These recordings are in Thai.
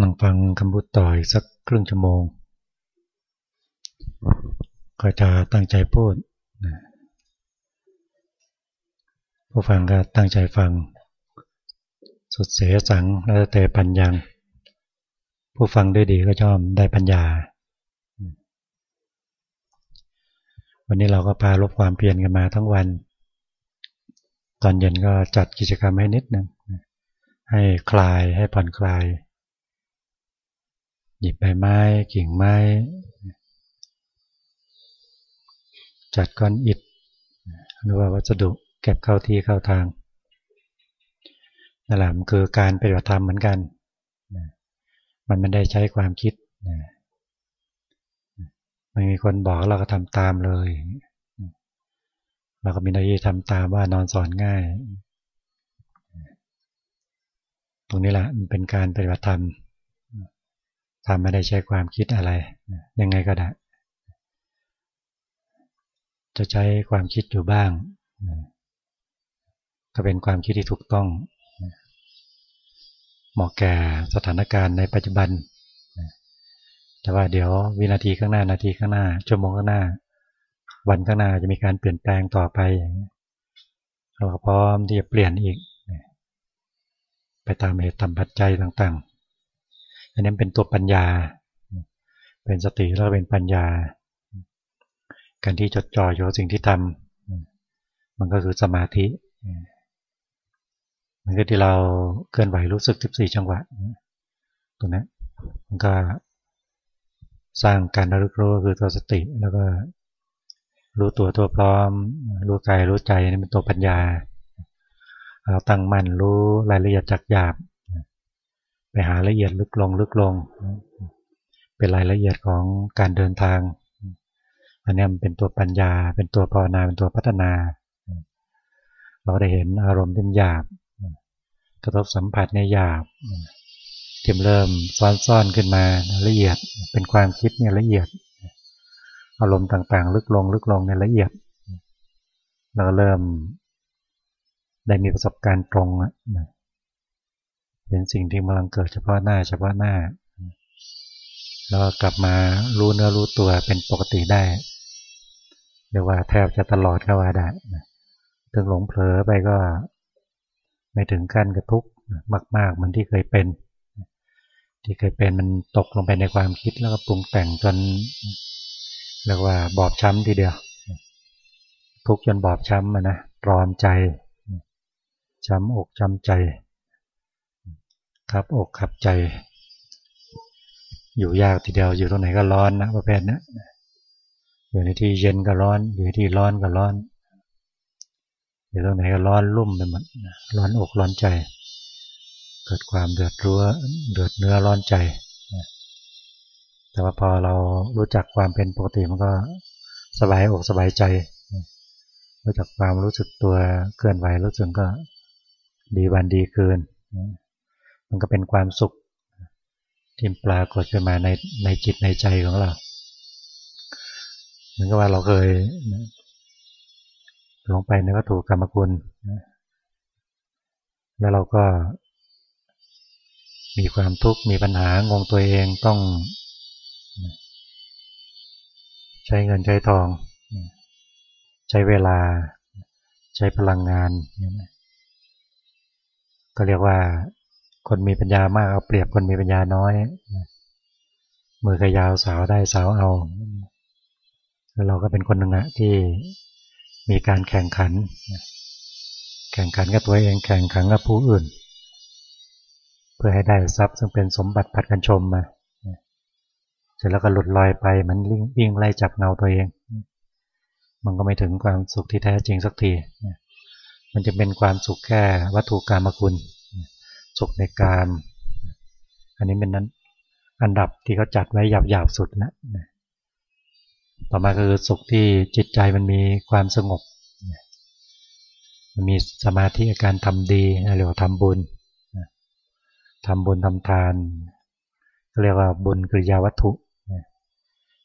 นั่งฟังคำพูดต่ออีกสักครึ่งชั่วโมง ก็จะตั้งใจพูดผู้ฟังก็ตั้งใจฟัง สุดเสียสังแล้วแต่ปัญญาผู้ฟังได้ดีก็ชอบได้ปัญญา วันนี้เราก็พาลบความเพียรกันมาทั้งวัน ตอนเย็นก็จัดกิจกรรมให้นิดนึงให้คลายให้ผ่อนคลาย ยิบใบไม้กิ่งไม้ จัดก้อนอิฐหรือว่าวัสดุเก็บเข้าที่เข้าทางนั่นแหละมันคือการปฏิบัติธรรมเหมือนกันมันไม่ได้ใช้ความคิดไม่มีคนบอกเราก็ทำตามเลย เราก็มีหน้าที่ทำตามว่านอนสอนง่าย ตรงนี้แหละมันเป็นการปฏิบัติธรรม ทำไม่ได้ใช้ความคิดอะไร ยังไงก็ได้ จะใช้ความคิดอยู่บ้างก็เป็นความคิดที่ถูกต้องเหมาะแก่สถานการณ์ในปัจจุบัน แต่ว่าเดี๋ยววินาทีข้างหน้านาทีข้างหน้าชั่วโมงข้างหน้า วันข้างหน้าจะมีการเปลี่ยนแปลงต่อไปเราก็พร้อมที่จะเปลี่ยนอีก ไปตามเหตุตามปัจจัยต่างๆ อันนี้เป็นตัวปัญญา เป็นสติแล้วเป็นปัญญา การที่จดจ่ออยู่สิ่งที่ทำมันก็คือสมาธิมันก็ที่เราเคลื่อนไหวรู้สึก 14 จังหวะตัวนี้มันก็สร้างการระลึกรู้คือตัวสติแล้วก็รู้ตัวตัวพร้อม รู้กายรู้ใจนี่เป็นตัวปัญญา เราตั้งมั่นรู้รายละเอียดจากหยาบ ไปหาละเอียดลึกลงลึกลง เป็นรายละเอียดของการเดินทางอันนี้มันเป็นตัวปัญญา เป็นตัวภาวนา เป็นตัวพัฒนา เราได้เห็นอารมณ์ที่หยาบ กระทบสัมผัสในหยาบที่เริ่มซ้อนซ่อนขึ้นมาละเอียด เป็นความคิดเนี่ยละเอียด อารมณ์ต่างๆ ลึกลงลึกลงในละเอียด เราเริ่มได้มีประสบการณ์ตรงนะ เห็นสิ่งที่กำลังเกิดเฉพาะหน้าเฉพาะหน้า แล้วกลับมารู้เนื้อรู้ตัวเป็นปกติได้เรียกว่าแทบจะตลอดก็ว่าได้ถึงหลงเผลอไปก็ไม่ถึงขั้นกระทุกมากๆเหมือนที่เคยเป็น ที่เคยเป็นมันตกลงไปในความคิดแล้วก็ปรุงแต่งจนเรียกว่าบอบช้ำทีเดียว ทุกจนบอบช้ำนะรอมใจช้ำอกช้ำใจ ครับอกขับใจ อยู่ยากทีเดียวอยู่ตรงไหนก็ร้อนนะประเภทนี้อยู่ในที่เย็นก็ร้อน อยู่ในที่ร้อนก็ร้อน อยู่ตรงไหนก็ร้อนรุ่มไปหมดร้อนอกร้อนใจ เกิดความเดือดร้อนเดือดเนื้อร้อนใจแต่ว่าพอเรารู้จักความเป็นปกติมันก็สบายอกสบายใจ รู้จักความรู้สึกตัวเคลื่อนไหวรู้สึกก็ดีวันดีเกิน มันก็เป็นความสุขที่ปรากฏขึ้นมาในในจิตในใจของเราเหมือนกับว่าเราเคยลงไปในวัตถุกรรมคุณแล้วเราก็ มีความทุกข์มีปัญหางงตัวเองต้อง ใช้เงินใช้ทอง ใช้เวลา ใช้พลังงานก็เรียกว่า คนมีปัญญามากเอาเปรียบคนมีปัญญาน้อยมือขยาวสาวได้สาวเอาแล้วเราก็เป็นคนหนึ่งอะที่มีการแข่งขัน แข่งขันกับตัวเองแข่งขันกับผู้อื่น เพื่อให้ได้ทรัพย์ซึ่งเป็นสมบัติผัดกันชมมาเสร็จแล้วก็หลุดลอยไปมันวิ่งไล่จับเงาตัวเอง มันก็ไม่ถึงความสุขที่แท้จริงสักทีมันจะเป็นความสุขแค่วัตถุกรรมคุณ สุขในกาม อันนี้เป็นนั้นอันดับที่เขาจัดไว้หยาบหยาบสุดนะต่อมาคือสุขที่จิตใจมันมีความสงบ มันมีสมาธิการทำดีเรียกว่าทำบุญทำบุญทำทานเรียกว่าบุญกริยาวัตถุ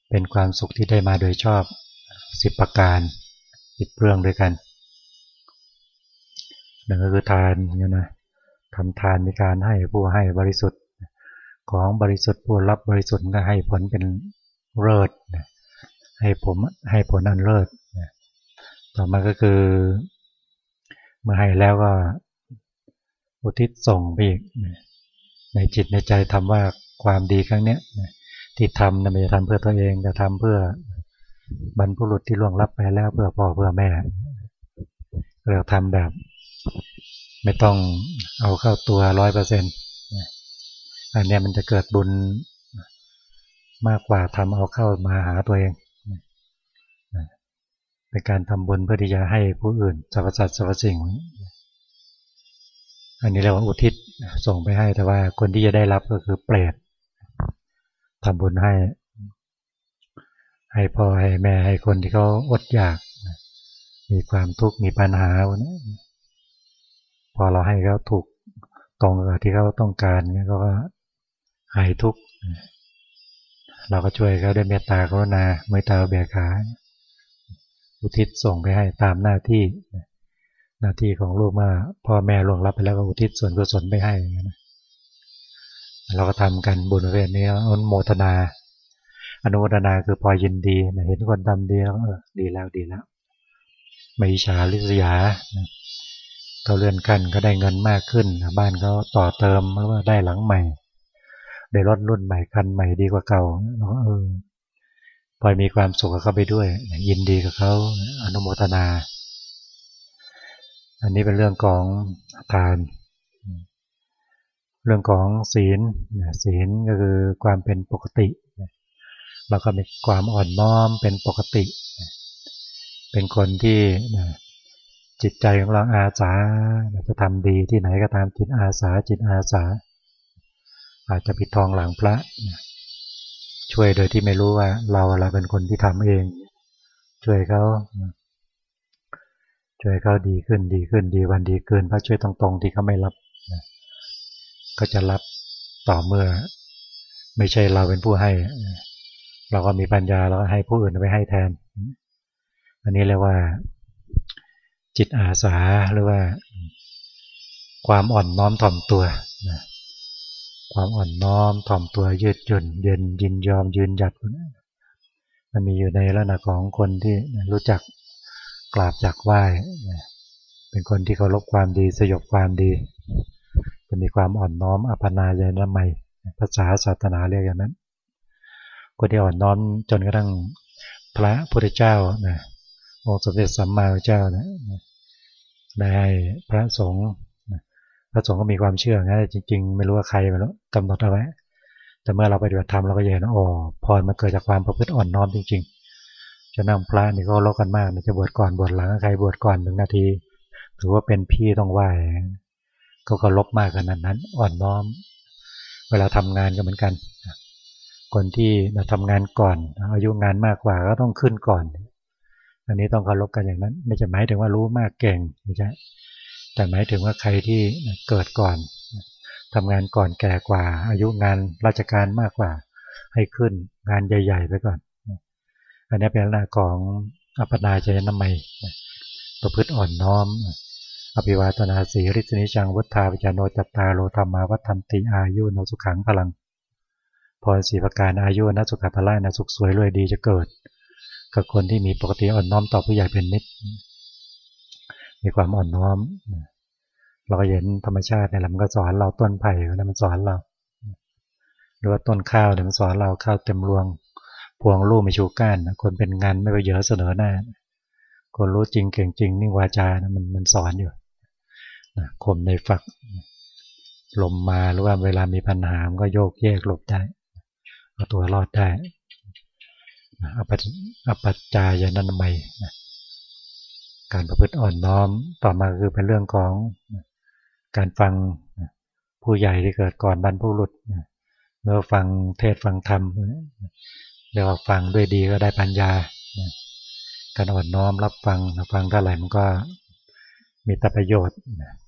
เป็นความสุขที่ได้มาโดยชอบสิบประการสิบเรื่องด้วยกันหนึ่งก็คือทานเนี่ยนะ ทำทานมีการให้ผู้ให้บริสุทธิ์ ของบริสุทธิ์ผู้รับบริสุทธิ์ก็ให้ผลเป็นเลิศให้ผมให้ผลอันเลิศต่อมาก็คือ เมื่อให้แล้วก็อุทิศส่งไปอีกในจิตในใจทำว่าความดีครั้งนี้ที่ทำนะไม่ได้ทำเพื่อตัวเองแต่ทำเพื่อบรรพุรุษที่ล่วงลับไปแล้วเพื่อพ่อเพื่อแม่เราทำแบบ ไม่ต้องเอาเข้าตัวร้อยเปอร์เซ็นต์อันนี้มันจะเกิดบุญมากกว่าทำเอาเข้ามาหาตัวเองเป็นการทำบุญเพื่อที่จะให้ผู้อื่นสรรพสัตว์สรรพสิ่ง อันนี้เรียกว่าอุทิศส่งไปให้แต่ว่าคนที่จะได้รับก็คือเปรตทำบุญให้ ให้พ่อให้แม่ให้คนที่เขาอดอยาก มีความทุกข์มีปัญหา พอเราให้เขาถูกตรงกับที่เขาต้องการเขาก็หายทุกข์เราก็ช่วยเขาด้วยเมตตากรุณาเมตตาเบียขาอุทิศส่งไปให้ตามหน้าที่หน้าที่ของลูกมาพ่อแม่ล่วงรับไปแล้วก็อุทิศส่วนกุศลไปให้นะเราก็ทำกันบุญเวรนี้อนุโมทนา อนุโมทนาคือพอยินดีเห็นคนทำดีแล้วเออดีแล้วดีแล้วไม่ฉาลิษยา เขาเลื่อนขั้นก็ได้เงินมากขึ้น บ้านเขาต่อเติมหรือว่าได้หลังใหม่ ได้รถรุ่นใหม่คันใหม่ดีกว่าเก่าเราก็เออพอยมีความสุขกับเขาไปด้วย ยินดีกับเขาอนุโมทนา อันนี้เป็นเรื่องของทาน เรื่องของศีลศีลก็คือความเป็นปกติแล้วก็มีความอ่อนน้อมเป็นปกติ เป็นคนที่ จิตใจของเราอาสาจะทำดีที่ไหนก็ตามจิตอาสาจิตอาสา อาจจะปิดทองหลังพระ ช่วยโดยที่ไม่รู้ว่าเราเราเป็นคนที่ทำเอง ช่วยเขาช่วยเขาดีขึ้นดีขึ้นดีวันดีเกินพระช่วยตรงๆที่เขาไม่รับก็จะรับต่อเมื่อ ไม่ใช่เราเป็นผู้ให้ เราก็มีปัญญาเราก็ให้ผู้อื่นไปให้แทน อันนี้เรียกว่า จิตอาสาหรือว่า ความอ่อนน้อมถ่อมตัวนะความอ่อนน้อมถ่อมตัวยืดหยุ่นเย็นยินยอมยืนหยัดมันมีอยู่ในลักษณะของคนที่รู้จักกราบจากไหว้เป็นคนที่เคารพความดีสยบความดีจะมีความอ่อนน้อมอภนายนไมภาษาศาสนาเรียกอย่างนั้นคนที่อ่อนน้อมจนกระทั่งพระพุทธเจ้านะ องค์สมเด็จสัมมาสัมพุทธเจ้านะได้พระสงฆ์พระสงฆ์ก็มีความเชื่อนะจริง ๆ ไม่รู้ว่าใครไปแล้วกำหนดเอาไว้แต่เมื่อเราไปดูธรรมเราก็เห็นอ๋อพรมันเกิดจากความประพฤติอ่อนน้อมจริง ๆ จะนั่งพระนี่ก็ลกกันมากจะบวชก่อนบวชหลังใครบวชก่อนหนึ่งนาทีถือว่าเป็นพี่ต้องไหวก็ก็ลบมากขนาดนั้น อ่อนน้อม เวลาทำงานก็เหมือนกัน คนที่เราทำงานก่อน อายุงานมากกว่าก็ต้องขึ้นก่อน อันนี้ต้องเคารพกันอย่างนั้น ไม่จะหมายถึงว่ารู้มากเก่งไม่ใช่แต่หมายถึงว่าใครที่เกิดก่อนทำงานก่อนแก่กว่า อายุงานราชการมากกว่า ให้ขึ้นงานใหญ่ ๆ ไปก่อน อันนี้เป็นลักษณะของอัปนาเจนนามัยประพฤติอ่อนน้อม อภิวาตนาสีริสนิจังวัฏาวิจาโนจัตตาโลธรรมาวัฏันติอายุนสุขังพลังพอสีประการอายุนสุขภาละนสุขสวยรวยดีจะเกิด กับคนที่มีปกติอ่อนน้อมต่อผู้ใหญ่เป็นนิด มีความอ่อนน้อม เราก็เห็นธรรมชาติเนี่ยมันก็สอนเราต้นไผ่เนี่ยมันสอนเรา หรือว่าต้นข้าวเนี่ยมันสอนเราข้าวเต็มรวง พวงลูกไม่ชูก้าน คนเป็นงานไม่ไปเยอะเสนอหน้า คนรู้จริงเก่งจริงนี่วาจานะมันมันสอนอยู่คมในฝัก ลมมาหรือว่าเวลามีปัญหามันก็โยกแยกหลบได้เอาตัวรอดได้ อปัจจายนันใหม่การประพฤติอ่อนน้อมต่อมาคือเป็นเรื่องของการฟังผู้ใหญ่ที่เกิดก่อนบรรพุรุษเมื่อฟังเทศฟังธรรมเรียกว่าฟังด้วยดีก็ได้ปัญญาการอ่อนน้อมรับฟังฟังเท่าไหร่มันก็มีแต่ประโยชน์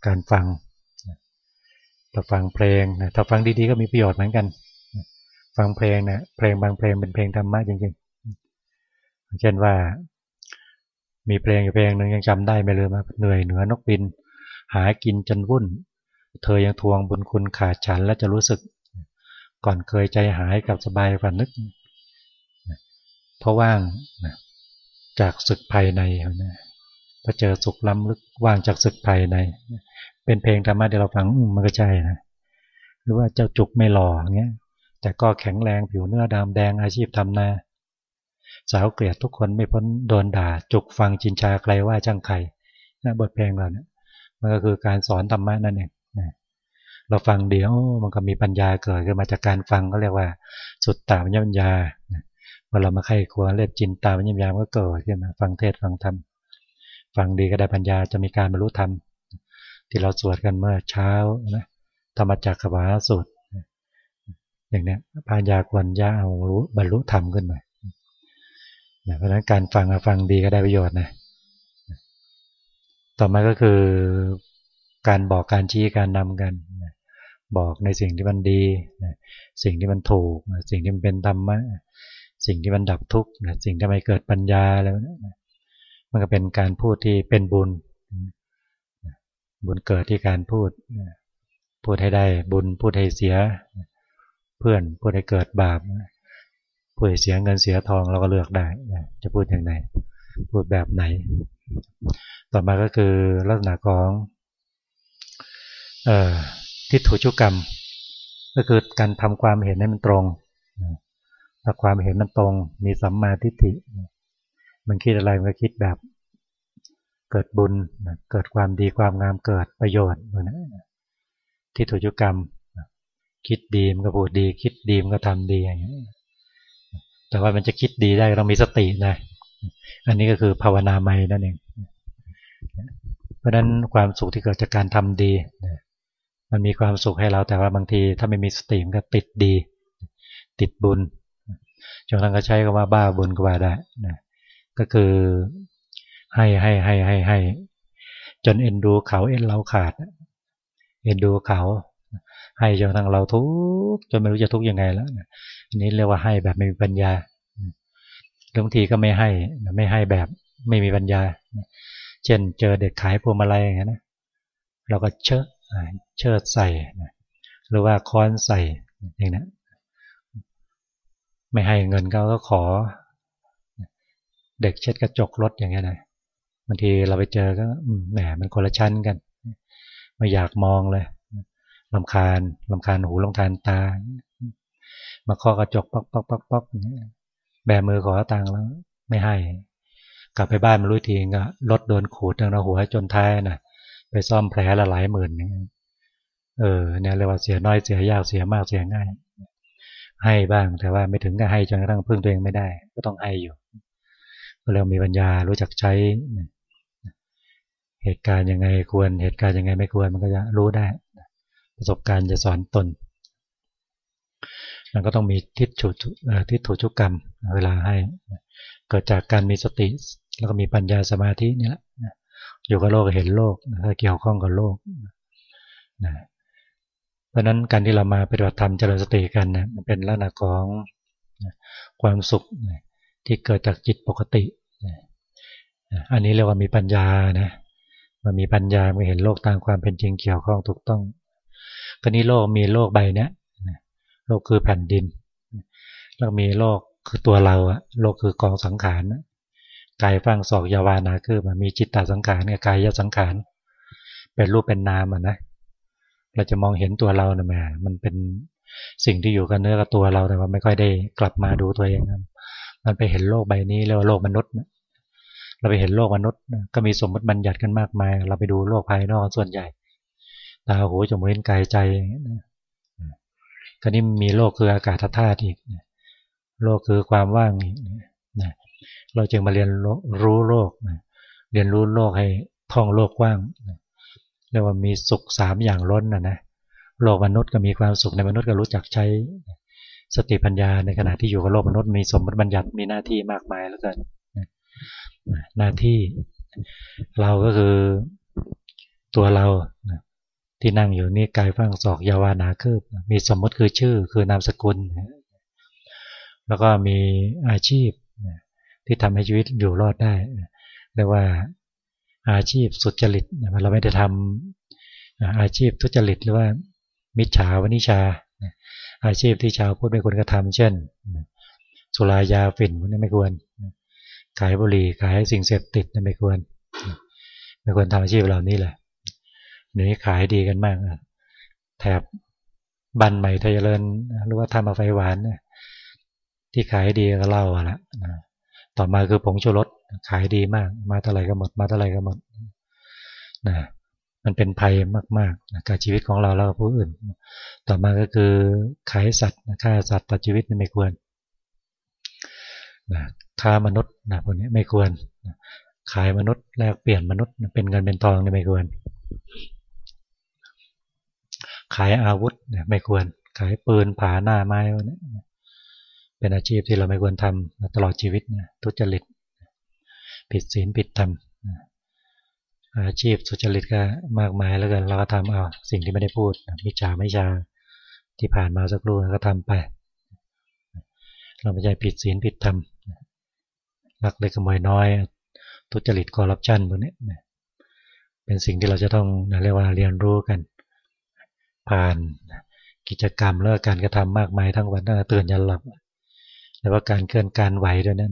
การฟังถ้าฟังเพลงถ้าฟังดีๆก็มีประโยชน์เหมือนกัน ฟังเพลงเนี่ยเพลงบางเพลงเป็นเพลงธรรมะจริงๆ เช่นว่ามีเพลงอยู่เพลงหนึ่งยังจำได้ไม่เลยมาเหนื่อยเหนือนกบิน หากินจนวุ่น เธอยังทวงบุญคุณขาดฉันและจะรู้สึก ก่อนเคยใจหายกับสบายฝันนึกเพราะว่างจากศึกภายในนะพอเจอสุขล้ำลึกว่างจากศึกภายใน เป็นเพลงธรรมะที่เราฟังมันก็ใช่นะหรือว่าเจ้าจุกไม่หล่อเงี้ยแต่ก็แข็งแรงผิวเนื้อดำแดงอาชีพทำนา สาวเกลียดทุกคนไม่พ้นโดนด่า จุกฟังจินชาใครว่าจ้างใครนะบทเพลงเราเนี่ยมันก็คือการสอนธรรมะนั่นเองนะเราฟังเดียวมันก็มีปัญญาเกิดขึ้นมาจากการฟังก็เรียกว่า สุดตามัญญาเมื่อเรามาไข้ควรเรียบจินตามัญญาก็เกิดขึ้นมาฟังเทศฟังธรรมฟังดีก็ได้ปัญญาจะมีการบรรลุธรรมที่เราสวดกันเมื่อเช้านะธรรมจักรวาสูตรอย่างนี้ปัญญาควรจะเอารู้บรรลุธรรมขึ้นมา เพราะฉะนั้นการฟังฟังดีก็ได้ประโยชน์นะ ต่อมาก็คือการบอกการชี้การนำกันบอกในสิ่งที่มันดีสิ่งที่มันถูกสิ่งที่มันเป็นธรรมะสิ่งที่มันดับทุกข์สิ่งที่ไม่เกิดปัญญาแล้วมันก็เป็นการพูดที่เป็นบุญ บุญเกิดที่การพูด พูดให้ได้บุญพูดให้เสีย เพื่อนพูดให้เกิดบาป พูดเสียเงินเสียทองเราก็เลือกได้จะพูดอย่างไรพูดแบบไหน ต่อมาก็คือลักษณะของทิฏฐุชุกรรม ก็คือการทำความเห็นให้มันตรงถ้าความเห็นมันตรง มีสัมมาทิฏฐิ มันคิดอะไรมันก็คิดแบบ เกิดบุญเกิดความดีความงามเกิดประโยชน์นะที่ถุจุกรรม คิดดีมันก็พูดดี คิดดีมันก็ทำดีอย่างนี้ แต่ว่ามันจะคิดดีได้ต้องมีสตินะ อันนี้ก็คือภาวนาไม่นั่นเอง เพราะฉะนั้นความสุขที่เกิดจากการทำดี มันมีความสุขให้เราแต่ว่าบางทีถ้าไม่มีสติมันก็ติดดี ติดบุญจนทั้งก็ใช้คำว่าบ้าบุญก็ว่าได้นะก็คือให้ให้ให้ให้ให้จนเอ็นดูเขาเอ็นเราขาด เอ็นดูเขา ให้จนทั้งเราทุกจนไม่รู้จะทุกยังไงแล้ว อันนี้เรียกว่าให้แบบไม่มีปัญญาบางทีก็ไม่ให้ไม่ให้แบบไม่มีปัญญา เช่นเจอเด็กขายพวงมาลัยอย่างนี้นะเราก็เชิดเชิดใส่หรือว่าค้อนใส่อย่างนี้ไม่ให้เงินเขาก็ขอ เด็กเช็ดกระจกรถอย่างเงี้ยนะบางทีเราไปเจอก็แหมมันคนละชั้นกัน ไม่อยากมองเลยลำคาญลำคาญหูลำคาญตา มาเคาะกระจกป๊อกป๊อกป๊อกป๊อกแบมือขอตังค์แล้วไม่ให้ กลับไปบ้านมารู้ทีก็รถโดนขูดทางหัวจนท้ายนะไปซ่อมแผลละหลายหมื่นเออเนี่ยเรียกว่าเสียน้อยเสียยากเสียมากเสียง่าย ให้บ้างแต่ว่าไม่ถึงกับให้จนกระทั่งพึ่งตัวเองไม่ได้ ก็ต้องให้อยู่เรามีปัญญารู้จักใช้เหตุการณ์ยังไงควร เหตุการณ์ยังไงไม่ควรมันก็จะรู้ได้ ประสบการณ์จะสอนตน มันก็ต้องมีทิฏฐุทิฏฐุชุกรรมเวลาให้ เกิดจากการมีสติ แล้วก็มีปัญญาสมาธินี่แหละอยู่กับโลกเห็นโลกถ้าเกี่ยวข้องกับโลกนะเพราะนั้นการที่เรามาปฏิบัติธรรมเจริญสติกันนะมันเป็นลักษณะของความสุขที่เกิดจากจิตปกติอันนี้เรียกว่ามีปัญญานะมันมีปัญญาไม่เห็นโลกตามความเป็นจริงเกี่ยวข้องถูกต้องก็นี้โลกมีโลกใบเนี้ย โลกคือแผ่นดิน แล้วมีโลกคือตัวเราอะโลกคือกองสังขารกายฟังศอกยาวานาคือมันมีจิตตสังขารกับกายยสังขาร เป็นรูปเป็นนามอะนะเราจะมองเห็นตัวเราเนี่ยแมันเป็นสิ่งที่อยู่กับเนื้อกับตัวเราแต่ว่าไม่ค่อยได้กลับมาดูตัวเองมันไปเห็นโลกใบนี้เรียกว่าโลกมนุษย์เราไปเห็นโลกมนุษย์ก็มีสมมติบัญญัติกันมากมาย เราไปดูโลกภายนอกส่วนใหญ่ตาหูจมูกลิ้นกายใจ ก็นี้มีโลกคืออากาศธาตุอีก โลกคือความว่างอีกเราจึงมาเรียนรู้โลกเรียนรู้โลกให้ท่องโลกว่างเรียกว่ามีสุขสามอย่างล้นนะนะ โลกมนุษย์ก็มีความสุขในมนุษย์ก็รู้จักใช้สติปัญญาในขณะที่อยู่กับโลกมนุษย์มีสมมติบัญญัติมีหน้าที่มากมายแล้วกันหน้าที่เราก็คือตัวเรา ที่นั่งอยู่นี่กายฟังศอกยาวานาคืบมีสมมติคือชื่อคือนามสกุล แล้วก็มีอาชีพที่ทำให้ชีวิตอยู่รอดได้เรียกว่าอาชีพสุจริตเราไม่ได้ทำอาชีพทุจริตหรือว่ามิจฉาวนิชา อาชีพที่ชาวพุทธไม่ควรกระทำเช่น สุรายาฝิ่นนี่ไม่ควร ขายบุหรี่ขายสิ่งเสพติดนี่ไม่ควร ไม่ควรทำอาชีพเหล่านี้แหละ นี้ขายดีกันมากแถบบันใหม่ทยเลินหรือว่าทำมาไฟหวานเนี่ยที่ขายดีก็เล่าอะละต่อมาคือผงชูรสขายดีมาก มาเท่าไหร่ก็หมด มาเท่าไหร่ก็หมดนะมันเป็นภัยมากๆนะกับชีวิตของเราแล้วผู้อื่น ต่อมาก็คือขายสัตว์ฆ่าสัตว์ตัดชีวิตนี่ไม่ควรนะฆ่ามนุษย์นะพวกนี้ไม่ควร ขายมนุษย์แลกเปลี่ยนมนุษย์เป็นเงินเป็นทองนี่ไม่ควร ขายอาวุธเนี่ยไม่ควรขายปืนผาหน้าไม้เนี่ยเป็นอาชีพที่เราไม่ควรทำตลอดชีวิตนะทุจริตผิดศีลผิดธรรมอาชีพสุจริตก็มากมายแล้วกันเราก็ทำเอาสิ่งที่ไม่ได้พูดมิจฉาไม่ชาที่ผ่านมาสักครู่ก็ทำไป เราไม่ใช่ผิดศีลผิดธรรมลักเล็กขโมยน้อย ทุจริตคอร์รัปชันพวกนี้เป็นสิ่งที่เราจะต้องเรียกว่าเรียนรู้กัน ผ่านกิจกรรมแล้วการกระทำมากมายทั้งวันตั้งแต่ตื่นยันหลับแล้วก็การเคลื่อนการไหวด้วยนะ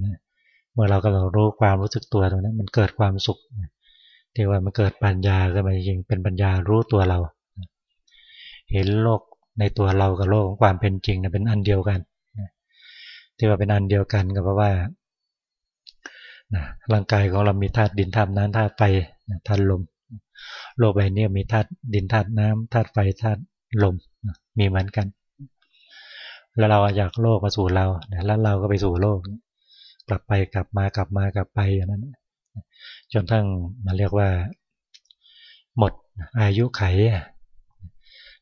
เมื่อเราก็เรารู้ความรู้สึกตัวตรงนั้น มันเกิดความสุขที่ว่ามันเกิดปัญญาขึ้นมาจริงเป็นปัญญารู้ตัวเรา เห็นโลกในตัวเรากับโลกของความเป็นจริงเป็นอันเดียวกันที่ว่าเป็นอันเดียวกันก็เพราะว่าร่างกายของเรามีธาตุดินธาตุน้ำธาตุไฟธาตุลม โลกใบนี้มีธาตุดินธาตุน้ำธาตุไฟธาตุลมมีเหมือนกัน แล้วเราอยากโลกมาสู่เราแล้วเราก็ไปสู่โลก กลับไปกลับมากลับมากลับไปอย่างนั้นจนทั้งมาเรียกว่า หมดอายุไข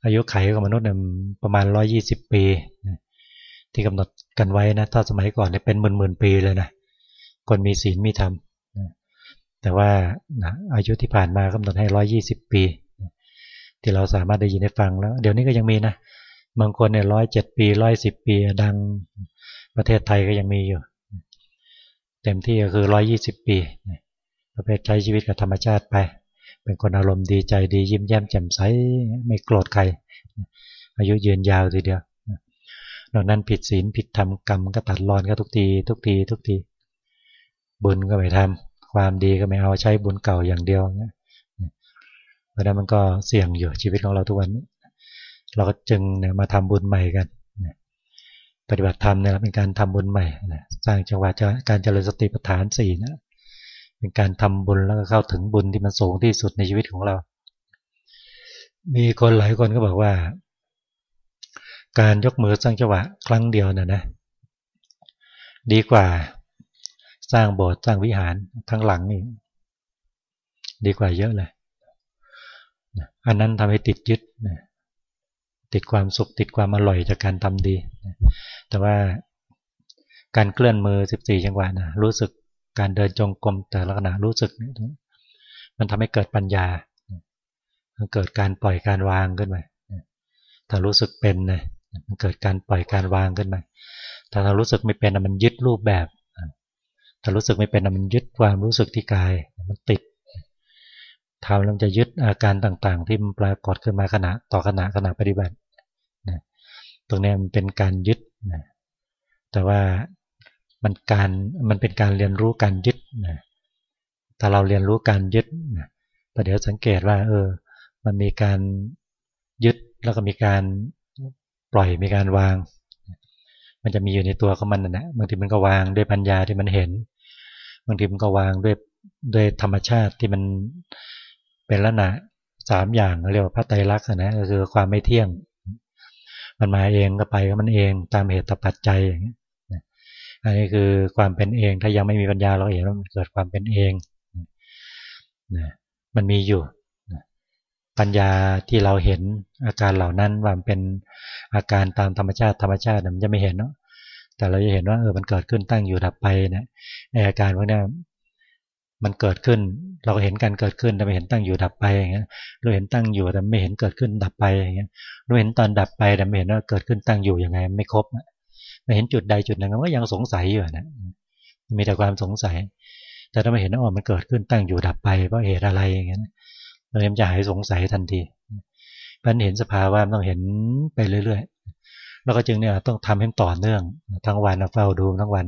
อายุไขของมนุษย์เนี่ยประมาณร้อยี่สิบปี ที่กำหนดกันไว้นะถ้าสมัยก่อนเนี่ยเป็นหมื่นหมื่นปีเลยนะคนมีศีลมีธรรม แต่ว่าอายุที่ผ่านมากำหนดให้ร้อยี่สิบปี ที่เราสามารถได้ยินได้ฟังแล้ว เดี๋ยวนี้ก็ยังมีนะบางคนเนี่ยร้อยเจ็ดปีร้อยสิบปีดังประเทศไทยก็ยังมีอยู่ เต็มที่ก็คือร้อยี่สิบปีประเภทใช้ชีวิตกับธรรมชาติไป เป็นคนอารมณ์ดีใจดียิ้มแย้มแจ่มใสไม่โกรธใคร อายุยืนยาวทีเดียวนอกนั้นผิดศีลผิดธรรมกรรมก็ตัดรอนก็ทุกที ทุกที ทุกที บุญก็ไม่ทำ ความดีก็ไม่เอาใช้บุญเก่าอย่างเดียวเพราะนั้นมันก็เสี่ยงอยู่ชีวิตของเราทุกวันเราก็จึงเนี่ยมาทำบุญใหม่กันปฏิบัติธรรมเนี่ยเป็นการทำบุญใหม่สร้างจังหวะการเจริญสติปัฏฐานสี่นะเป็นการทำบุญแล้วก็เข้าถึงบุญที่มันสูงที่สุดในชีวิตของเรา มีคนหลายคนก็บอกว่า การยกมือสร้างจังหวะครั้งเดียวน่ะนะ ดีกว่า สร้างโบสถ์สร้างวิหารทั้งหลังนี่ดีกว่าเยอะเลย อันนั้นทำให้ติดยึด ติดความสุขติดความอร่อยจากการทำดี แต่ว่าการเคลื่อนมือ 14 จังหวะนะรู้สึกการเดินจงกรมแต่ละขณะรู้สึก มันทำให้เกิดปัญญา มันเกิดการปล่อยการวางขึ้นมาถ้ารู้สึกเป็นนะมันเกิดการปล่อยการวางขึ้นมาถ้าเรารู้สึกไม่เป็นมันยึดรูปแบบ ถ้ารู้สึกไม่เป็นมันยึดความรู้สึกที่กายมันติดทำแล้วจะยึดอาการต่างๆ ที่มันปรากฏขึ้นมาขณะต่อขณะขณะปฏิบัติตรงนี้มันเป็นการยึดแต่ว่ามันการมันเป็นการเรียนรู้การยึดนะถ้าเราเรียนรู้การยึดนะประเดี๋ยวสังเกตว่า เออ มันมีการยึดแล้วก็มีการปล่อยมีการวาง มันจะมีอยู่ในตัวของมันนะบางทีมันก็วางด้วยปัญญาที่มันเห็น บางทีมันก็วางด้วยด้วยธรรมชาติที่มันเป็นลักษณะสามอย่างเรียกว่าพระไตรลักษณ์นะก็คือความไม่เที่ยง มันมาเองก็ไปก็มันเองตามเหตุปัจจัยอย่างนี้อันนี้คือความเป็นเองถ้ายังไม่มีปัญญาเราเห็นว่ามันเกิดความเป็นเองนะมันมีอยู่ ปัญญาที่เราเห็นอาการเหล่านั้นว่ามันเป็นอาการตามธรรมชาติธรรมชาติมันจะไม่เห็นเนาะแต่เราจะเห็นว่าเออมันเกิดขึ้นตั้งอยู่ดับไปนะอาการพวกนี้มันเกิดขึ้น เราก็เห็นการเกิดขึ้นแต่ไม่เห็นตั้งอยู่ดับไปอย่างเงี้ยเราเห็นตั้งอยู่แต่ไม่เห็นเกิดขึ้นดับไปอย่างเงี้ยเราเห็นตอนดับไปแต่ไม่เห็นว่าเกิดขึ้นตั้งอยู่ยังไง ไม่ครบไม่เห็นจุดใดจุดหนึ่งก็ยังสงสัยอยู่นะมีแต่ความสงสัย แต่ถ้าไม่เห็นว่ามันเกิดขึ้นตั้งอยู่ดับไปเพราะเหตุอะไรอย่างเงี้ย เราเจะหายสงสัยทันทีพันเห็นสภาวะต้องเห็นไปเรื่อยๆ แล้วก็จึงเนี่ยต้องทำให้ต่อเนื่อง ทั้งวันเฝ้าดูทั้งวัน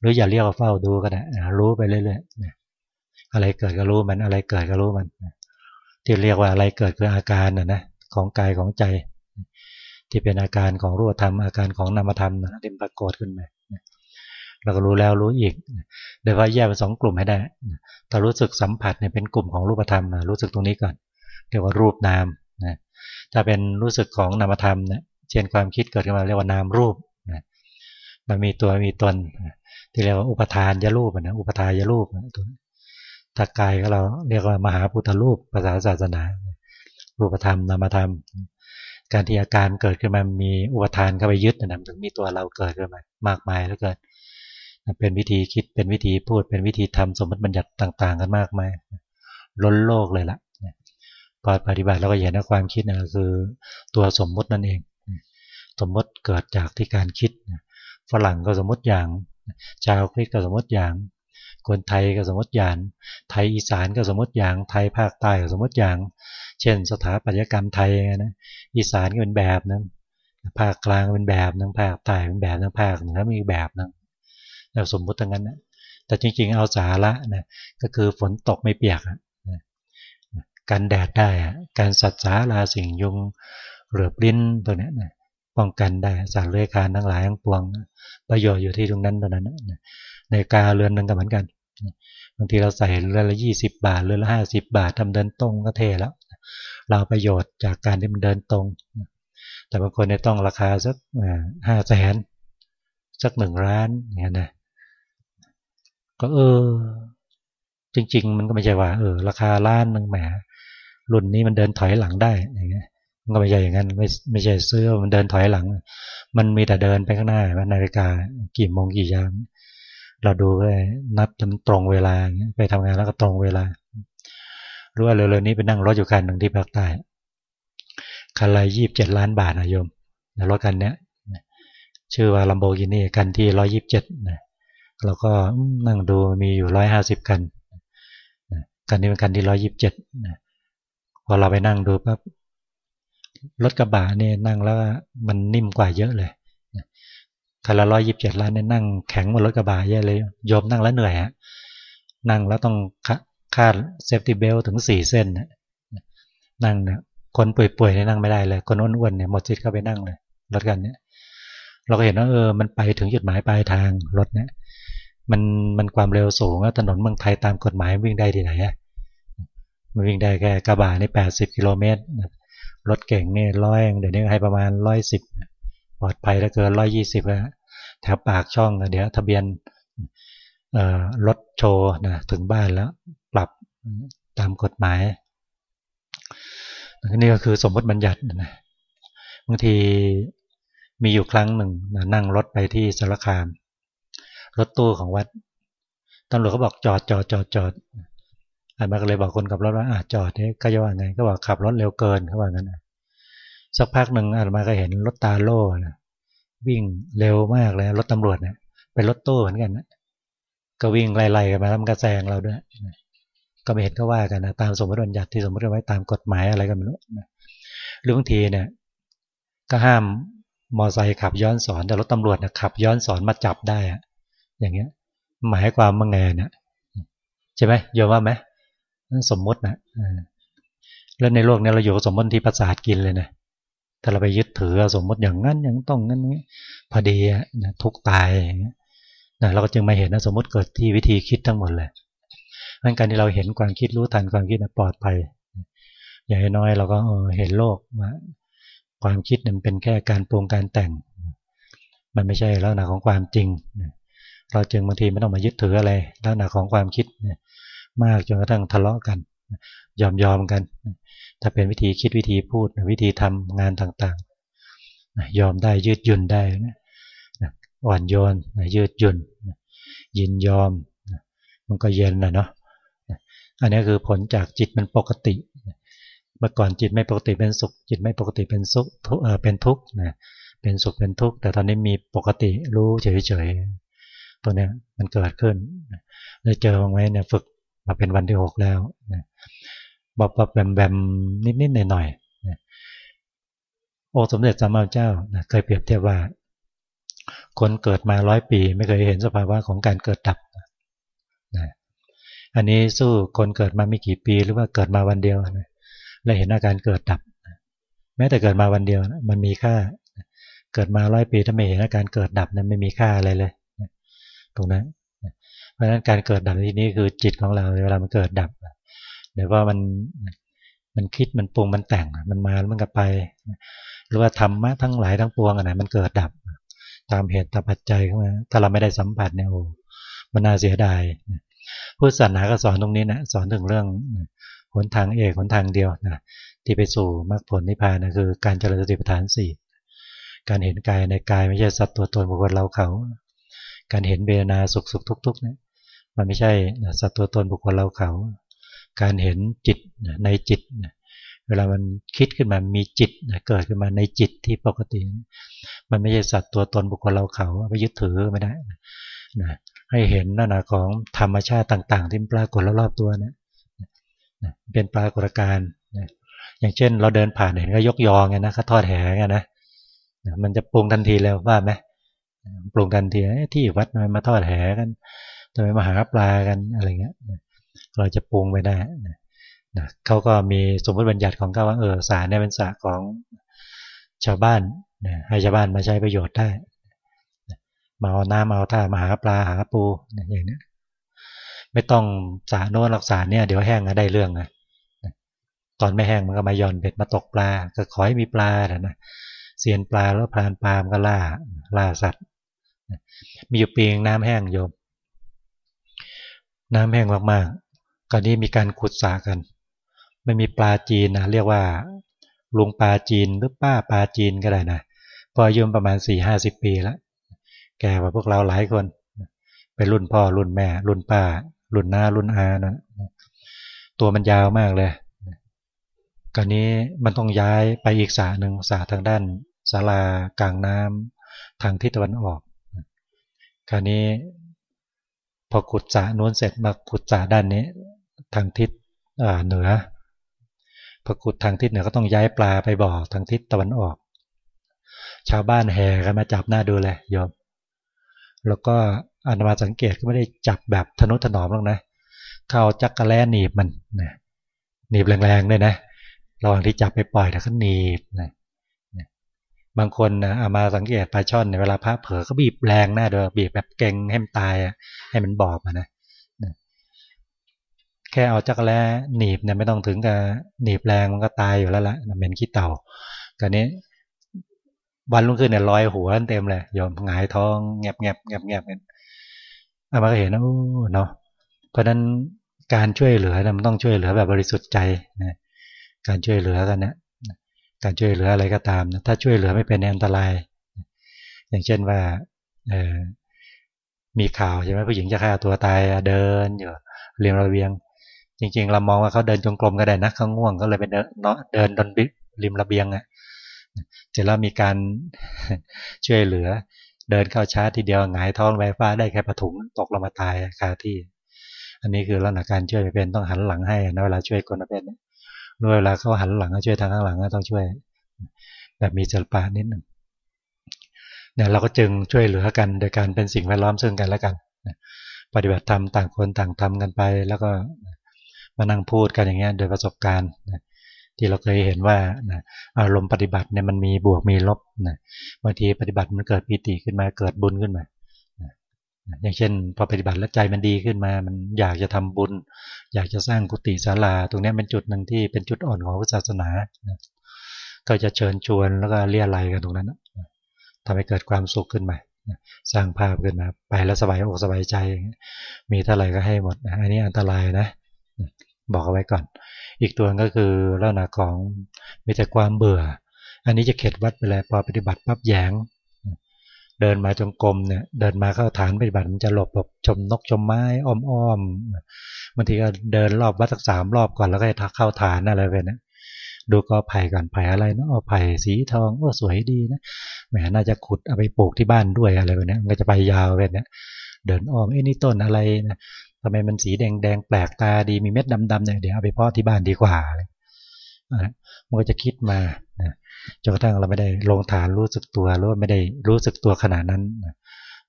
หรืออย่าเรียกว่าเฝ้าดูก็ได้รู้ไปเรื่อยๆอะไรเกิดก็รู้มันอะไรเกิดก็รู้มัน ที่เรียกว่าอะไรเกิดคืออาการนะนะของกายของใจ ที่เป็นอาการของรูปธรรมอาการของนามธรรมนะที่ปรากฏขึ้นมา เราก็รู้แล้วรู้อีกโดยว่าแยกเป็นสองกลุ่มให้ได้ถ้ารู้สึกสัมผัสเนี่ยเป็นกลุ่มของรูปธรรมรู้สึกตรงนี้ก่อนเรียกว่ารูปนามนะถ้าเป็นรู้สึกของนามธรรมเนี่ยเช่นความคิดเกิดขึ้นมาเรียกว่านามรูปนะมันมีตัวมีตนที่เรียกว่าอุปทานยรูปนะอุปทานยรูปนะตัวถ้ากายก็เราเรียกว่ามหาพุทธรูปภาษาศาสนา รูปธรรมนามธรรม การที่อาการเกิดขึ้นมามีอุปทานเข้าไปยึดนะถึงมีตัวเราเกิดขึ้นมามากมายแล้วเกิด เป็นวิธีคิดเป็นวิธีพูดเป็นวิธีทำสมมติบัญญัติต่างๆ กันมากมายล้นโลกเลยละ่ะพอปฏิบัติเราก็เห็นว่าความคิดนะคือตัวสมมุตินั่นเอง สมมติเกิดจากที่การคิดฝรั่งก็สมมติอย่าง ชาวคริสก็สมมติอย่าง คนไทยก็สมมติอย่าง ไทยอีสานก็สมมติอย่าง ไทยภาคใต้ก็สมมติอย่าง เช่น สถาปัตยกรรมไทยนะอีสานก็เป็นแบบนึงภาคกลางเป็นแบบนึงภาคใต้เป็นแบบนึงภาคเหนือมีแบบนึง เราสมมติตั้งนั้นนะแต่จริงๆเอาสาระนะก็คือฝนตกไม่เปียกการแดดได้ การสัตว์สาราสิ่งยุงเหลือบลิ้นตัวนี้นะป้องกันได้สารเลื้อยคานทั้งหลายทั้งปวง ประโยชน์อยู่ที่ตรงนั้นตัวนั้นนะในกาเรือนนึงก็เหมือนกันบางทีเราใส่เรือนละยี่สิบาทเรือนละห้าสิบาททำเดินตรงก็เทแล้ว เราประโยชน์จากการที่มันเดินตรง แต่บางคนเนี่ยต้องราคาสักห้าแสนสักหนึ่งล้านเนี่ยนะ ก็เออ จริง ๆ มันก็ไม่ใช่ว่า เออ ราคาล้านนึงแหมรุ่นนี้มันเดินถอยหลังได้อย่างเงี้ยมันก็ไม่ใช่อย่างนั้น ไม่ไม่ใช่เสื้อมันเดินถอยหลัง มันมีแต่เดินไปข้างหน้านาฬิกากี่โมงกี่ยามเราดูไปนับจนตรงเวลาไปทำงานแล้วก็ตรงเวลารู้ว่าเร็วๆนี้ไปนั่งรถอยู่คันหนึ่งที่ภาคใต้คันละยี่สิบเจ็ดล้านบาทนะโยมรถคันเนี้ยชื่อว่าลัมโบกินี่คันที่ร้อยยี่สิบเจ็ดนะ เราก็นั่งดูมีอยู่ร้อยห้าสิบคันคันนี้เป็นคันที่ร้อยยิบเจ็ดพอเราไปนั่งดูปั๊บรถกระบะนี่นั่งแล้วมันนิ่มกว่าเยอะเลยคันละร้อยยิบเจ็ดล้านเนี่ยนั่งแข็งกว่ารถกระบะเยอะเลยโยมนั่งแล้วเหนื่อยฮะนั่งแล้วต้องคาด safety belt ถึงสี่เส้นนั่งเนี่ยคนป่วยๆเนี่ยนั่งไม่ได้เลย คนอ้วนๆเนี่ยหมดสิทธิ์เข้าไปนั่งเลยรถคันเนี่ยเราก็เห็นว่าเออมันไปถึงจุดหมายปลายทางรถเนี่ย มันมันความเร็วสูงถนนเมืองไทยตามกฎหมายวิ่งได้ที่ไหนอะมันวิ่งได้แค่กระบะนี่แปดสิบกิโลเมตรรถเก่งนี่ร้อยเดี๋ยวนี้ให้ประมาณร้อยสิบปลอดภัยแล้วเกินร้อยยี่สิบแล้วแถวปากช่องเดี๋ยวทะเบียนรถโชว์นะถึงบ้านแล้วปรับตามกฎหมายนี่ก็คือสมมติบัญญัตินะบางทีมีอยู่ครั้งหนึ่งนั่งรถไปที่สารคาม รถตู้ของวัดตำรวจเขาบอกจอดจอดจอดจอดอันมาก็เลยบอกคนขับรถว่าอะจอดเนี่ยก็จะว่าไงก็บอกขับรถเร็วเกินเขาว่างั้นสักพักหนึ่งอันมาก็เห็นรถตาโล่นะวิ่งเร็วมากเลยรถตำรวจเนี่ยเป็นรถตู้เหมือนกันนะก็วิ่งไล่ๆกันมาแล้วมันก็แซงเราด้วยก็ไม่เห็นก็ว่ากันนะตามสมมติบัญญัติที่สมมติไว้ตามกฎหมายอะไรกันไม่รู้หรือบางทีเนี่ย ก็ห้ามมอไซค์ขับย้อนสอนแต่รถตำรวจนะขับย้อนสอนมาจับได้ อย่างเงี้ย หมายความว่าไงเนี่ยใช่ไหมโยมว่าไหมสมมตินะแล้วในโลกนี้เราอยู่สมมติที่ประสาทกินเลยนะถ้าเราไปยึดถือสมมติอย่างนั้นอย่างต้องงั้นนี้พอดีนะทุกตายอย่างเงี้ยนะเราก็จึงมาเห็นนะสมมติเกิดที่วิธีคิดทั้งหมดเลยงั้นการที่เราเห็นความคิดรู้ทันความคิดนะปลอดภัยอย่างน้อยเราก็เห็นโลกว่าความคิดมันเป็นแค่การปรุงการแต่ง มันไม่ใช่ลักษณะของความจริง เราจึงบางทีไม่ต้องมายึดถืออะไรลักษณะของความคิดมากจนกระทั่งทะเลาะกัน ยอมยอมกัน ถ้าเป็นวิธีคิดวิธีพูดวิธีทำงานต่างๆ ยอมได้ยืดหยุ่นได้อ่อนโยนยืดหยุ่นยินยอม มันก็เย็นนะเนาะอันนี้คือผลจากจิตมันปกติเมื่อก่อนจิตไม่ปกติเป็นสุข จิตไม่ปกติเป็นสุขเป็นทุกข์นะเป็นสุขเป็นทุกข์แต่ตอนนี้มีปกติรู้เฉยๆ ตัวเนี้ยมันเกิดขึ้นได้เจอบางไหมเนี่ยฝึกมาเป็นวันที่หกแล้วนะบอบบบแบมแบมนิดนิดหน่อยหน่อยองค์สมเด็จสัมมาเจ้าเคยเปรียบเทียบว่า คนเกิดมาร้อยปี ไม่เคยเห็นสภาวะของการเกิดดับนะอันนี้สู้คนเกิดมาไม่กี่ปีหรือว่าเกิดมาวันเดียวนะแล้วเห็นอาการเกิดดับ แม้แต่เกิดมาวันเดียวมันมีค่า เกิดมาร้อยปีถ้าไม่เห็นอาการเกิดดับนะไม่มีค่าอะไรเลย ตรงนั้นเพราะฉะนั้นการเกิดดับที่นี้คือจิตของเราเวลามันเกิดดับเดี๋ยวว่ามันมันคิดมันปรุงมันแต่งมันมาแล้วมันก็ไป หรือว่าธรรมะทั้งหลายทั้งปวงอะไะมันเกิดดับ ตามเหตุตามปัจจัยเข้ามาถ้าเราไม่ได้สัมผัสเนี่ยโอ้มันน่าเสียดายพุทธศาสนาก็สอนตรงนี้นะสอนถึงเรื่องหนทางเอกหนทางเดียวนะที่ไปสู่มรรคผลนิพพานนะคือ การเจริญสติปัฏฐานสี่การเห็นกายในกายไม่ใช่สัตว์ตัวตนบุคคลเราเขา การเห็นเบนาสุขสุขทุกทุกเนี่ยมันไม่ใช่สัตว์ตัวตนบุคคลเราเขา การเห็นจิตในจิต เวลามันคิดขึ้นมามีจิตเกิดขึ้นมาในจิตที่ปกติ มันไม่ใช่สัตว์ตัวตนบุคคลเราเขาไปยึดถือไม่ได้นะให้เห็นนั่นนะของธรรมชาติต่างๆ ที่ปรากฏรอบๆตัวเนี่ยเป็นปรากฏการณ์อย่างเช่น เราเดินผ่านเห็นก็ยกยองไงนะเขาทอดแหงนะมันจะปรุงทันทีแล้วว่าไหม ปรุงทันทีที่วัดมามาทอดแหกันทำไมมาหาปลากันอะไรเงี้ยเราจะปรุงไปได้นะเขาก็มีสมมติบัญญัติของเขาว่าเออสารเนี่ยเป็นสาของชาวบ้านนะให้ชาวบ้านมาใช้ประโยชน์ได้มาเอาน้ำเอาท่ามาหาปลาหาปูอย่างนี้ไม่ต้องสาโน้นหลักสาเนี่ยเดี๋ยวแห้งก็ได้เรื่องนะตอนไม่แห้งมันก็มาย่อนเบ็ดมาตกปลา ก็ขอให้มีปลาแต่นะเสียนปลาแล้วพรานปลามก็ล่าล่าสัตว์ มีอยู่ปีงน้ำแห้งโยม น้ำแห้งมากๆก่อนนี้มีการขุดสากัน ไม่มีปลาจีนนะเรียกว่าลุงปลาจีนหรือป้าปลาจีนก็ได้นะพออายุประมาณสี่ห้าสิบปีแล้วแก่กว่าพวกเราหลายคนเป็นรุ่นพ่อรุ่นแม่ รุ่นป้า รุ่นน้ารุ่นอานะตัวมันยาวมากเลยกรนี้มันต้องย้ายไปอีกสาหนึ่งสาทางด้านศาลากลางน้ำทางทิศตะวันออก กรนี้พอขุดสาโน้นเสร็จมาขุดสาด้านนี้ทางทิศเหนือพอขุดทางทิศเหนือก็ต้องย้ายปลาไปบ่อทางทิศตะวันออก ชาวบ้านแห่กันมาจับหน้าดูเลยยอมแล้วก็อานมาสังเกตก็ไม่ได้จับแบบทนุถนอมหรอกนะเข้าจักกระแลหนีบมันนะหนีบแรงๆเลยนะระหว่างที่จับไปปล่อยแล้วก็หนีบนะ บางคนนะอามาสังเกตปลาช่อนเวลาพระเผลอก็บีบแรงหน้าเดยบีบแบบเก่งให้มันตายให้มันบอบนะแค่เอาจักรแล้หนีบเนี่ยไม่ต้องถึงกับหนีบแรงมันก็ตายอยู่แล้วละเหม็นขี้เต่ากันนี้วันรุ่งขึ้นเนี่ยลอยหัวเต็มเลยยอมหงายท้องแงบแงบแงบแงบกันอามาก็เห็นนะเนาะเพราะนั้นการช่วยเหลือนะมันต้องช่วยเหลือแบบบริสุทธิ์ใจนะการช่วยเหลือกันเนี่ย การช่วยเหลืออะไรก็ตามนะถ้าช่วยเหลือไม่เป็นอันตราย อย่างเช่นว่ามีข่าวใช่ไหมผู้หญิงจะฆ่าตัวตายเดินอยู่เรียงระเบียง จริง ๆ เรามองว่าเขาเดินจงกรมก็ได้นะเขาง่วงก็เลยไปเดินเดินดนริมระเบียงอะเสร็จแล้วมีการช่วยเหลือ เดินเข้าช้าทีเดียวหงายท้องไฟฟ้าได้แค่ปถุงตกลงมาตายคาที่ อันนี้คือลักษณะการช่วยเป็นต้องหันหลังให้นะเวลาช่วยคนเป็น เวลาเขาหันหลังช่วยทางข้างหลังก็ต้องช่วย แบบมีศิลปะนิดหนึ่งเนี่ยเราก็จึงช่วยเหลือกัน โดยการเป็นสิ่งแวดล้อมซึ่งกันและกันปฏิบัติธรรมต่างคนต่างทำกันไป แล้วก็มานั่งพูดกันอย่างเงี้ยโดยประสบการณ์ที่เราเคยเห็นว่าอารมณ์ปฏิบัติเนี่ยมันมีบวกมีลบนะบางทีปฏิบัติมันเกิดปีติขึ้นมาเกิดบุญขึ้นมา อย่างเช่น พอปฏิบัติแล้วใจมันดีขึ้นมา มันอยากจะทำบุญ อยากจะสร้างกุฏิศาลา ตรงนี้เป็นจุดหนึ่งที่เป็นจุดอ่อนของศาสนาก็จะเชิญชวนแล้วก็เรียอะไรกันตรงนั้นทำให้เกิดความสุขขึ้นมาสร้างภาพขึ้นมาไปแล้วสบายอกสบายใจ มีเท่าไหร่ก็ให้หมดอันนี้อันตรายนะ บอกเอาไว้ก่อน อีกตัวก็คือลักษณะของมีแต่ความเบื่อ อันนี้จะเข็ดวัดไปเลยพอปฏิบัติปั๊บแยง เดินมาจงกรมเนี่ยเดินมาเข้าฐานปฏิบัติมันจะหลบหลบชมนกชมไม้อ้อมๆบางทีก็เดินรอบวัดสักสามรอบก่อนแล้วก็จะเข้าฐานอะไรไปนะดูก็ไผ่ก่อนไผ่อะไรเนาะไผ่สีทองโอ้สวยดีนะแหมน่าจะขุดเอาไปปลูกที่บ้านด้วยอะไรแบบนี้มันก็จะไปยาวแบบนี้เดินอ้อมเอ้นี่ต้นอะไรนะทำไมมันสีแดงแดงแปลกตาดีมีเม็ดดำๆเนี่ยเดี๋ยวเอาไปเพาะที่บ้านดีกว่ามันก็จะคิดมานะ จนกระทั่งเราไม่ได้ลงฐานรู้สึกตัวหรือว่าไม่ได้รู้สึกตัวขนาดนั้น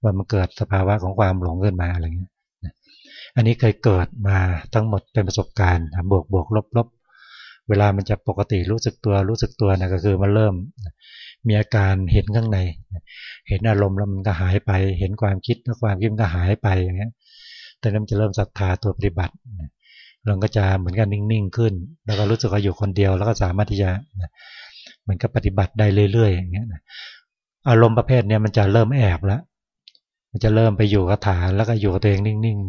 ว่ามันเกิดสภาวะของความหลงขึ้นมาอะไรเงี้ยอันนี้เคยเกิดมาทั้งหมดเป็นประสบการณ์บวกบวกลบลบเวลามันจะปกติรู้สึกตัวรู้สึกตัวนะก็คือมันเริ่มมีอาการเห็นข้างใน เห็นอารมณ์แล้วมันก็หายไป เห็นความคิดแล้วความคิดมันก็หายไปอย่างเงี้ยแต่นั้นจะเริ่มศรัทธาตัวปฏิบัติเราก็จะเหมือนกันนิ่งๆขึ้น แล้วก็รู้สึกว่าอยู่คนเดียว แล้วก็สามารถที่จะ มือนกับปฏิบัติได้เรื่อยๆอย่างเงี้ยอารมณ์ประเภทนี้มันจะเริ่มแอบแล้ว มันจะเริ่มไปอยู่กับฐานแล้วก็อยู่กับตัวเองนิ่ง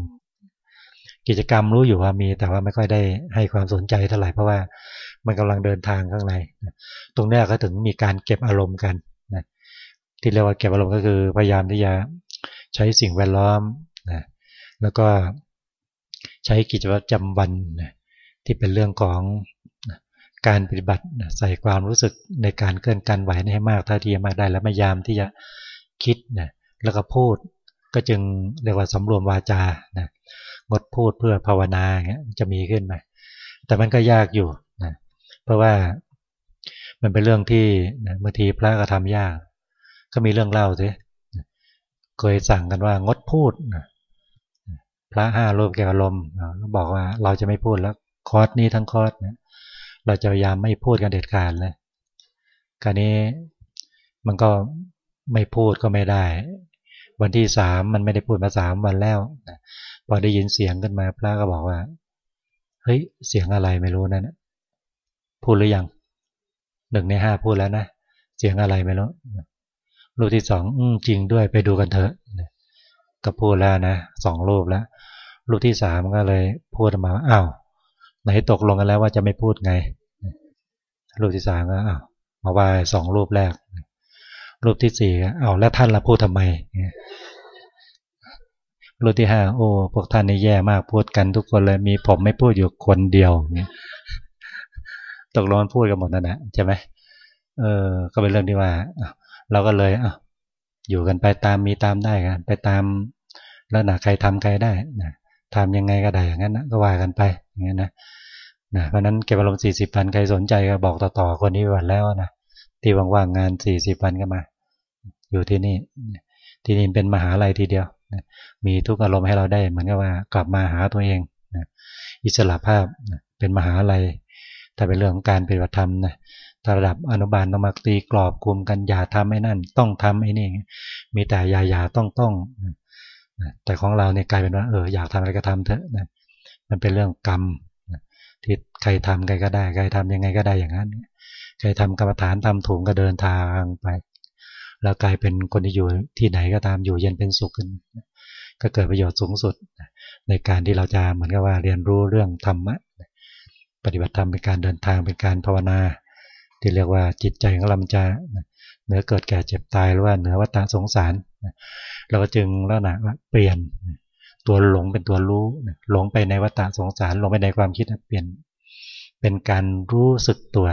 ๆ กิจกรรมรู้อยู่ว่ามี แต่ว่าไม่ค่อยได้ให้ความสนใจเท่าไหร่เพราะว่ามันกำลังเดินทางข้างใน ตรงนี้ก็ถึงมีการเก็บอารมณ์กันนะที่เรียกว่าเก็บอารมณ์ก็คือพยายามที่จะใช้สิ่งแวดล้อมนะแล้วก็ใช้กิจวัตรจำวันนะที่เป็นเรื่องของ การปฏิบัติใส่ความรู้สึกในการเคลื่อนการไหวให้มากเท่าที่จะมากได้แล้วพยายามที่จะคิดนะแล้วก็พูดก็จึงเรียกว่าสำรวมวาจานะงดพูดเพื่อภาวนาเงี้ยจะมีขึ้นไหมแต่มันก็ยากอยู่นะเพราะว่ามันเป็นเรื่องที่บางทีพระก็ทำยาก ก็มีเรื่องเล่าสิเคยสั่งกันว่างดพูดพระห้ารูปเกี่ยวกับลมบอกว่าเราจะไม่พูดแล้วคอร์สนี้ทั้งคอร์สเนี่ย เราจะพยายามไม่พูดกันเด็ดขาดเลยการนี้มันก็ไม่พูดก็ไม่ได้ วันที่สามมันไม่ได้พูดมาสามวันแล้วพอได้ยินเสียงขึ้นมาพระก็บอกว่า เฮ้ย เสียงอะไรไม่รู้นั่นพูดหรือยังหนึ่งในห้าพูดแล้วนะเสียงอะไรไม่รู้รูปที่สองอืจริงด้วยไปดูกันเถอะก็พูดแล้วนะสองรูปแล้วรูปที่สามก็เลยพูดมาอ้าว ไหนตกลงกันแล้วว่าจะไม่พูดไง รูปที่สามก็อ้าวมาว่าสองรูปแรก รูปที่สี่อ้าวแล้วท่านละพูดทำไมรูปที่ห้าโอ้พวกท่านนี่แย่มากพูดกันทุกคนเลยมีผมไม่พูดอยู่คนเดียวเนี่ยตกลงพูดกันหมดนั่นแหละใช่ไหมเออ ก็เป็นเรื่องที่ว่าเราก็เลยอะอยู่กันไปตามมีตามได้กันไปตามแล้วหนะใครทำใครได้นะ ทำยังไงก็ได้อย่างนั้นนะก็ว่ากันไปอย่างนี้นะนะเพราะนั้นเก็บอารมณ์สี่สิบพันใครสนใจก็บอกต่อๆคนนี้วันแล้วนะที่ว่างๆงานสี่สิบพันก็มา อยู่ที่นี่ ที่นี่เป็นมหาลัยทีเดียวมีทุกอารมณ์ให้เราได้เหมือนกับว่ากลับมาหาตัวเองอิสระภาพเป็นมหาลัยถ้าเป็นเรื่องของการปฏิบัติธรรมนะถ้าระดับอนุบาลต้องมาตีกรอบคุมกันอย่าทำไอ้นั่น ต้องทำไอ้นี่มีแต่อย่าอย่าต้องต้อง แต่ของเราเนี่ยกลายเป็นว่าเอออยากทำอะไรก็ทำเถอะนะมันเป็นเรื่องกรรมที่ใครทำใครก็ได้ ใครทำยังไงก็ได้อย่างนั้นใครทำกรรมฐานทำถุงก็เดินทางไป แล้วกลายเป็นคนที่อยู่ที่ไหนก็ตามอยู่เย็นเป็นสุขขึ้นก็เกิดประโยชน์สูงสุด ในการที่เราจะเหมือนกับว่าเรียนรู้เรื่องธรรมะปฏิบัติธรรมเป็นการเดินทางเป็นการภาวนา ที่เรียกว่าจิตใจของเราจะเเหนือเกิดแก่เจ็บตายหรือว่าเหนือวัฏสงสาร เราก็จึงลักษณะเปลี่ยนตัวหลงเป็นตัวรู้หลงไปในวัฏสงสารหลงไปในความคิดเปลี่ยน เป็นการรู้สึกตัว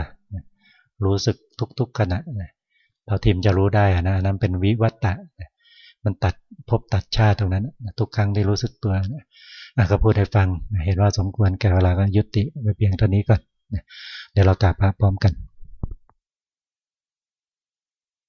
รู้สึกทุกๆขณะเราทีมจะรู้ได้นะนั้นเป็นวิวัตะมันตัดพบตัดชาติตรงนั้นทุกครั้งที่รู้สึกตัวก็พูดให้ฟังเห็นว่าสมควรแก่เวลาก็ยุติไปเพียงเท่านี้ก่อนเดี๋ยวเรากลับพร้อมกัน